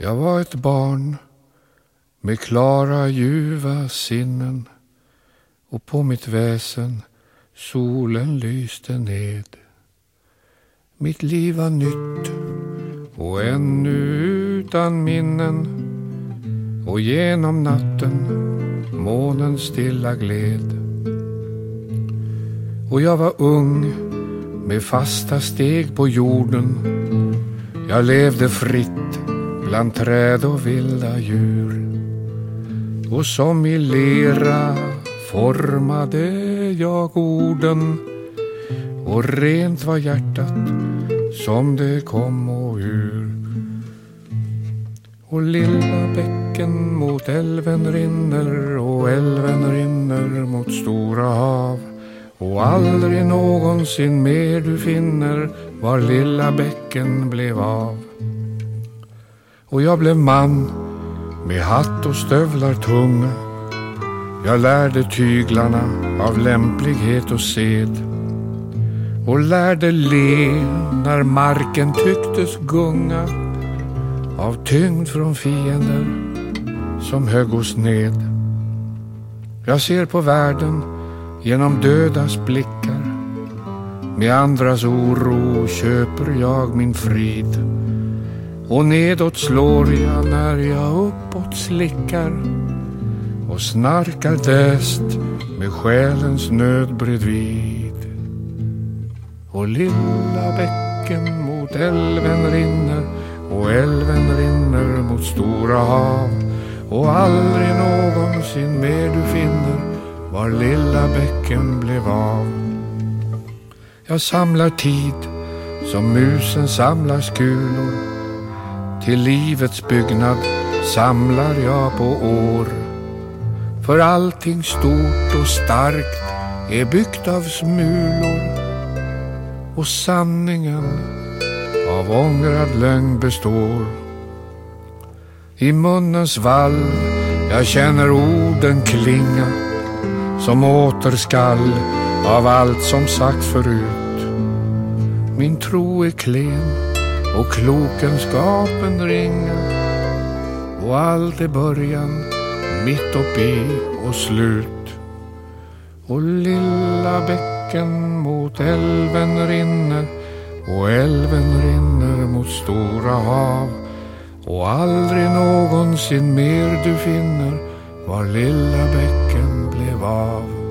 Jag var ett barn med klara ljuva sinnen och på mitt väsen solen lyste ned. Mitt liv var nytt och ännu utan minnen och genom natten månen stilla gled. Och jag var ung med fasta steg på jorden. Jag levde fritt bland träd och vilda djur. Och som i lera formade jag orden och rent var hjärtat som det kom och ur. Och lilla bäcken mot älven rinner och älven rinner mot stora hav. Och aldrig någonsin mer du finner var lilla bäcken blev av. Och jag blev man med hatt och stövlar tunga. Jag lärde tyglarna av lämplighet och sed och lärde le när marken tycktes gunga av tyngd från fiender som högg oss ned. Jag ser på världen genom dödas blickar. Med andras oro köper jag min frid. Och nedåt slår jag när jag uppåt slickar och snarkar däst med själens nöd bredvid. Och lilla bäcken mot älven rinner och älven rinner mot stora hav och aldrig någonsin mer du finner var lilla bäcken blev av. Jag samlar tid som musen samlar skulor. Till livets byggnad samlar jag på år. För allting stort och starkt är byggt av smulor. Och sanningen av ångrad lögn består. I munnens vall jag känner orden klinga som återskall av allt som sagt förut. Min tro är klen och klokenskapen ringer och allt är början, mitt uppe och slut. Och lilla bäcken mot älven rinner och älven rinner mot stora hav och aldrig någonsin mer du finner var lilla bäcken blev av.